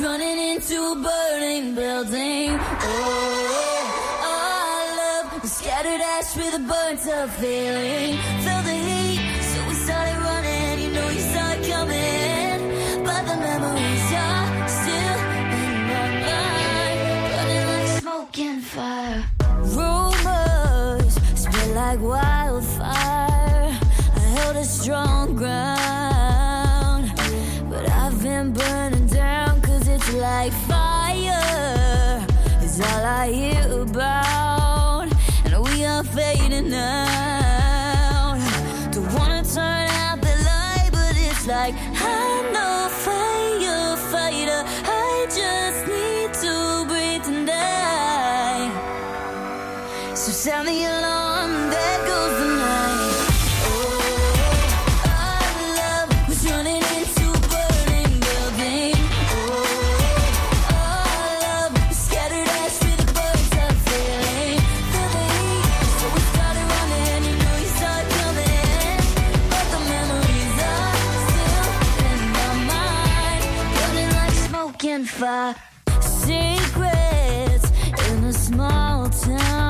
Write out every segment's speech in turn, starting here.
running into a burning building. Oh, our love was scattered ash with a burnt up feeling. Felt the heat, so we started running. You know you saw it coming, but the memories are still in my mind, burning like smoke and fire. Rumors spread like wildfire. I held a strong ground. like fire is all I hear about, and we are fading out. Don't wanna turn out the light, but it's like I know fire, fighter. I just need to breathe and die. So sound the alarm, there goes the far secrets in a small town.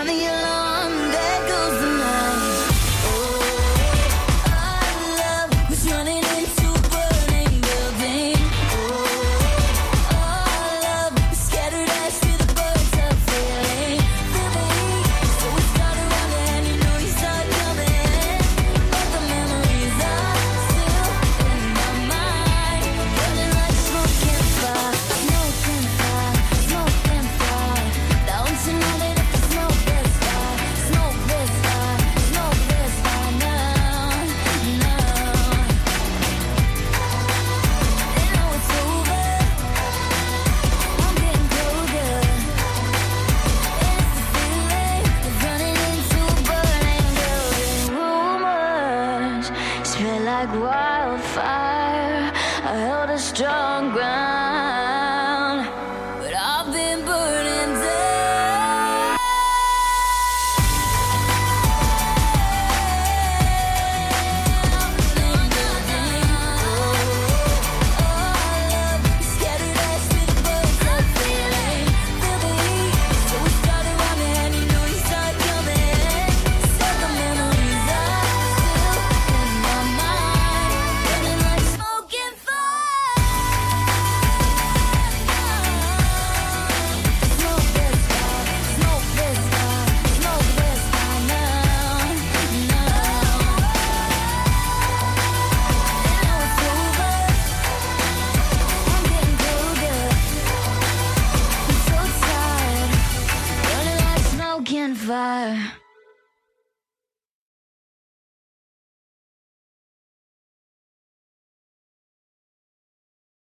on the wildfire. I held a strong ground. Fire.